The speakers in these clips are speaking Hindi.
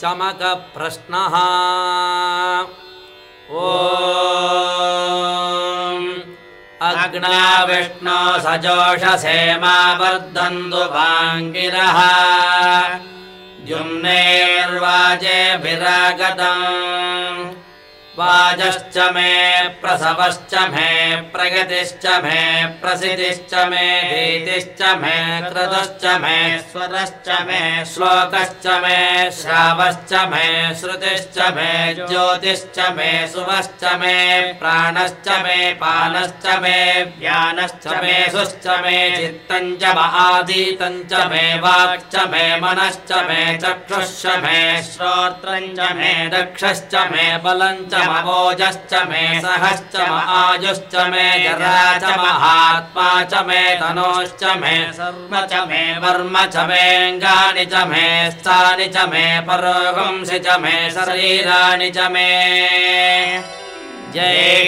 चमकप्रश्नः। ॐ। अग्ना विष्णो वर्धन्तु भाङ्गिरः द्युम्नेर्वाजेभिरागतम् वाजश्च मे प्रसवश्च मे प्रगतिश्च मे प्रसिद्धिश्च मे भीतिश्च मे क्रतुश्च मे स्वरश्च मे श्लोकश्च मे श्रावश्च मे श्रुतिश्च मे ज्योतिश्च मे सुवश्च मे प्राणश्च मे पानश्च मे व्यानश्च मे सुश्च मे चित्तं च महाधीतं च मे वाक्च मे मनश्च मे चक्षुश्च मे श्रोत्रं च मे दक्षश्च मे बलं च ममोजश्च मे सहश्च महायुश्च मे जरा च महात्मा च मे तनोश्च मे सर्व च मे वर्म च मेऽङ्गानि च मे स्थानि च मे परोगंसि च मे शरीराणि च मे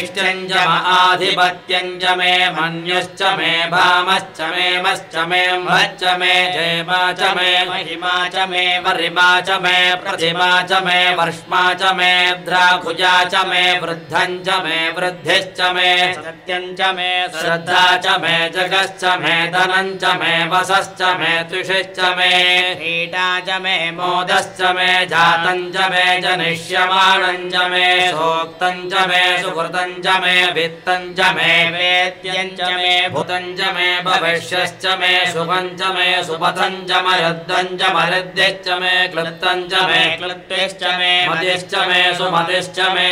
ज्येष्ठं च मे मन्युश्च मे भामश्च मे मश्च मे भच्च मे जयमा च मे महिमा च मे वरिमा च मे प्रतिमा च मे वर्ष्मा च मे द्राखुजा च मे वृद्धं च मे वृद्धिश्च मे सत्यं च मे श्रद्धा च मे जगश्च मे धनं च मे वसश्च मे तुषिश्च मे हीटा च मे मोदश्च मे जातं च मे जनिष्यमाणं च मे सोक्तं च मे सुकृतं च मे वित्तं च मे वेद्यं च मे भूतं च मे भविष्यश्च मे शुभं च मे सुपथं च मरुद्धं च मरुद्यश्च मे च मे क्लृप्तिश्च मे मतिश्च मे सुमतिश्च मे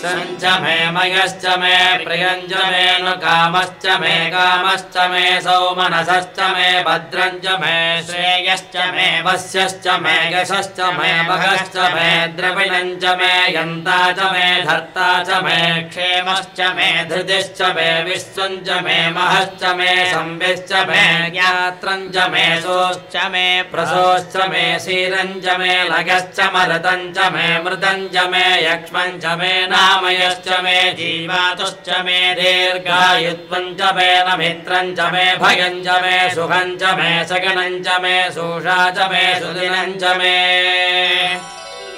सञ्च मे मयश्च मे, प्रियञ्च मे नु कामश्च मे कामश्च मे सौमनसश्च मे, भद्रञ्च मे श्रेयश्च मे, वस्यश्च मे, यशश्च मे भगश्च मे द्रविणञ्च मे, यन्ता च मे, धर्ता च मे, क्षेमश्च मे, धृतिश्च मे विश्वञ्च मे, महश्च मे, संविश्च मे ज्ञात्रञ्च मे, सोश्च मे, प्रसोश्च मे क्षीरञ्च मे, लगश्च मरतञ्च मे मृदञ्च मे यक्ष्मञ्च मे नामयश्च मे जीवातुश्च मे दीर्घायुत्वं च मे नमित्रं च मे भयं च मे सुखं च मे सगणं च मे सूषा च मे सुदिनं च मे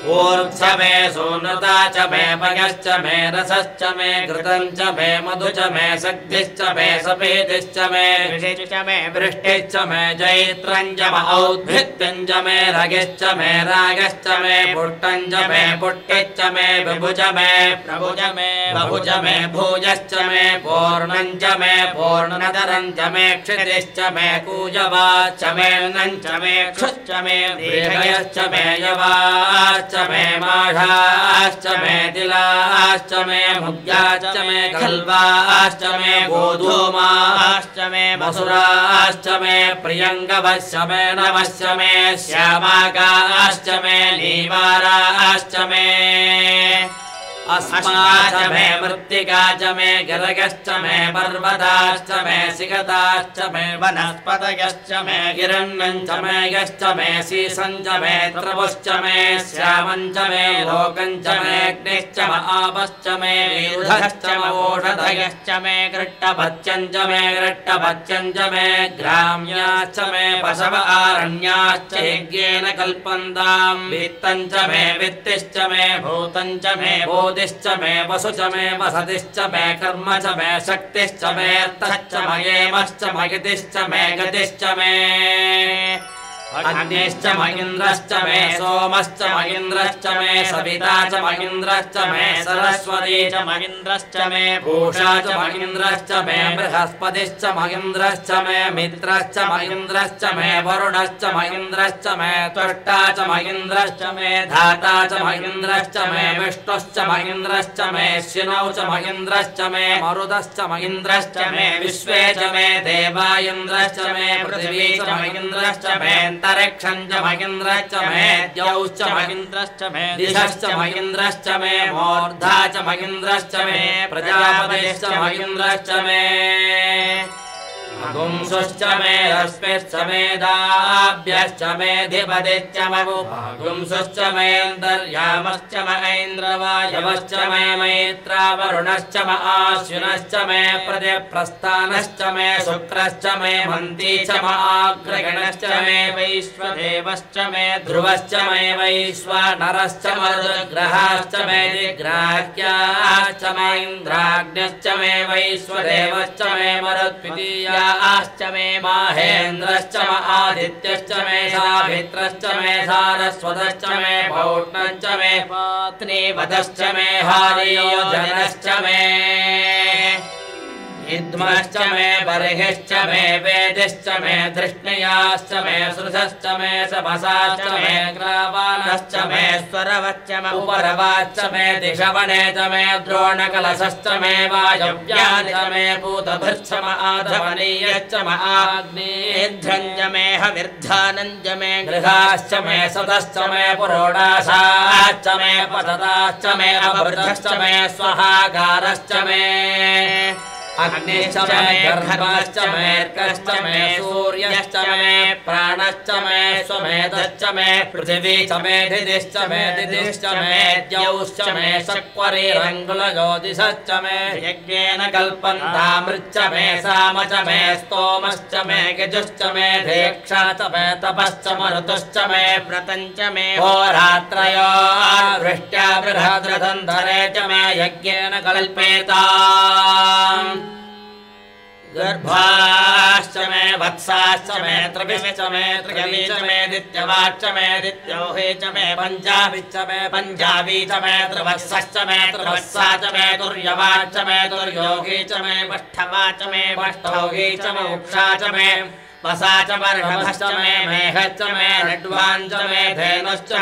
ऊर्ध्व मे सोनता च मे भयश्च मे रसश्च मे घृतं च मे मधु च मे शक्तिश्च मे सफेदिश्च मे ऋषिश्च मे वृष्टिश्च मे जैत्रं च औद्भित्यं च मे रगिश्च मे रागश्च मे पुष्टं च मे पुष्टिश्च मे विभुज मे प्रभुज मे बहुज मे भूजश्च मे पूर्णं च मे पूर्णनदरं च मे क्षितिश्च मे कूजवाच्च मे नं च मे क्षुश्च मे दीर्घयश्च मे यवाश्च मे माषाश्च मे तिलाश्च मे मुग्याश्च मे खल्वाश्च मे गोधूमाश्च मे मसुराश्च मे प्रियङ्गवश्च मे नवश्च मे श्यामागाश्च मे नीवाराश्च मे अस्माच मे मृत्तिका च मे गिरगश्च मे पर्वताश्च मे सिगताश्च मे वनस्पतयश्च मे गिरण्यं च मे यश्च मे शीसं च मे त्रवश्च मे श्यामं च मे लोकं च मे अग्निश्च म विरुधश्च ओषधयश्च मे गृट्टभत्यं च मे गृट्टभत्यं च मे ग्राम्याश्च मे पशव आरण्याश्च यज्ञेन कल्पन्तां च मे वित्तिश्च मे भूतं च मे बोधिश्च मे वसु च मे वसतिश्च मे कर्म च मे शक्तिश्च मे अर्थश्च मयेमश्च मयतिश्च मे गतिश्च मे अग्निश्च महीन्द्रश्च मे सोमश्च महीन्द्रश्च मे सविता च महीन्द्रश्च मे सरस्वती च महीन्द्रश्च मे भूषा च महीन्द्रश्च मे बृहस्पतिश्च महीन्द्रश्च मे मित्रश्च महीन्द्रश्च मे वरुणश्च महीन्द्रश्च मे त्वष्टा च महीन्द्रश्च मे धाता च महीन्द्रश्च मे विष्णुश्च महीन्द्रश्च मे शिनौ च महीन्द्रश्च मे मरुदश्च महीन्द्रश्च मे विश्वे च मे देवा इन्द्रश्च मे पृथिवी च महीन्द्रश्च मे अन्तरिक्षं च महीन्द्रश्च मे द्यौश्च महीन्द्रश्च मे दिशश्च महीन्द्रश्च मे मूर्धा च महीन्द्रश्च मे प्रजापतिश्च महीन्द्रश्च मे गुंसुश्च मे रश्मिश्च मेधाभ्यश्च मेधिपतिश्च गुंसुश्च मेऽन्तर्यामश्च म ऐन्द्रवायवश्च मे मैत्रावरुणश्च म आश्विनश्च मे प्रतिप्रस्थानश्च मे शुक्रश्च मे मन्ती च म आग्रगणश्च मे वैश्वदेवश्च मे ध्रुवश्च मे वैश्वानरश्च मरुग्रहाश्च दिग्राह्याश्च मे वैश्वदेवश्च मे मरुद्वितीयाश्च मे माहेन्द्रश्च म आदित्यश्च मे साभित्रश्च मे सारस्वतश्च मे पौष्णश्च मे पत्नीवदश्च मे हारियोजनश्च मे इद्मश्च मे बर्हिश्च मे वेदिश्च मे धृष्णयाश्च मे सृधश्च मे सभसाश्च मे ग्रावाणश्च मे स्वरवच्च मे मे दिशवणे च मे द्रोणकलशश्च मे मे भूतभृश्च म म आग्नेध्रञ्ज मे हविर्धानञ्ज मे गृहाश्च मे सतश्च मे मे मे अभृतश्च मे स्वहागारश्च मे अग्निश्च मे गर्भश्च मेऽर्कश्च मे सूर्यश्च मे प्राणश्च मे स्वमेधश्च मे पृथिवी च मे दिदिश्च मे दिदिश्च मे द्यौश्च मे शक्वरीरङ्गुलज्योतिषश्च मे यज्ञेन कल्पन्तामृच्च मे साम च मे स्तोमश्च मे गजुश्च मे धेक्षा च मे तपश्च मरुतुश्च मे व्रतञ्च मे होरात्रयो वृष्ट्या बृहद्रथन्धरे च मे यज्ञेन कल्पेता गर्भाश्च मे वत्साश्च मे त्रिभिश्च मे त्रिगवी च मे दित्यवाच्च मे दित्योहे च मे पञ्जाबिश्च मे पञ्जाबी च मे त्रिवत्सश्च मे त्रिवत्सा च मे तुर्यवाच्च मे तुर्योगी च मे पष्ठवा मे पष्ठौगी च मे उक्षा च मे वसा च वर्षभश्च मे मेघश्च मे रड्वाञ्च मे धेनुश्च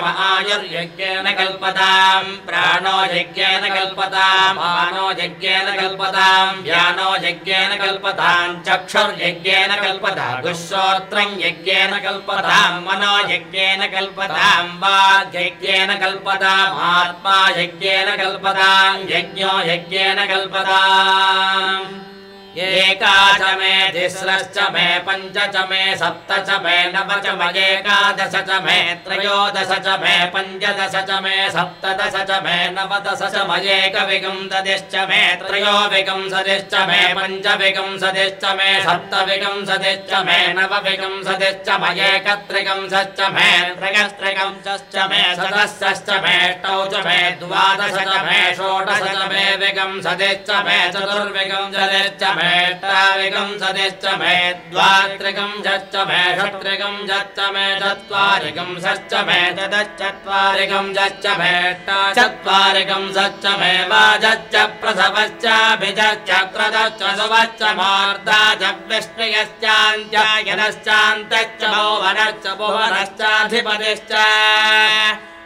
कल्पताम्, प्राणो यज्ञेन कल्पताम्, मानो यज्ञेन कल्पताम् यज्ञेन कल्पताम्, चक्षुर्यज्ञेन कल्पताम् दुःश्रोत्रम् यज्ञेन कल्पताम्, मनो यज्ञेन कल्पताम् वाग्यज्ञेन कल्पताम्, आत्मा यज्ञेन कल्पताम्, यज्ञो यज्ञेन कल्पताम्। एका मे तिस्रश्च मे पञ्च च मे सप्त च मे नव च मयेकादश च मे त्रयोदश च मे पञ्चदश च मे सप्तदश च मे नवदश च मयेकविगंसदिश्च मे त्रयोविगंसदिश्च मे पञ्चविगंसदिश्च मे सप्तविगंसदिश्च मे नवविगंसदिश्च मयेकत्रिगंसश्च मे त्रयस्त्रिगंसश्च मे सदस्यश्च मे अष्टौ च मे द्वादश च मे षोडश च मे विगंसदिश्च मे चतुर्विगंसदिश्च मे मेत्ताविकम् सतिश्च मे द्वात्रिकम् त्रिकम् मे षत्रिकम् जच्च मे चत्वारिकम् षश्च मे ददश्चत्वारिकम् झच्च मेट्टा चत्वारिकम् षष्टत्वारिकम् जश्च भेटत्वारिकम् झश्च सुवश्च मार्दा च भिश्चक्रदश्च भार्ता भुवनश्चाधिपतिश्च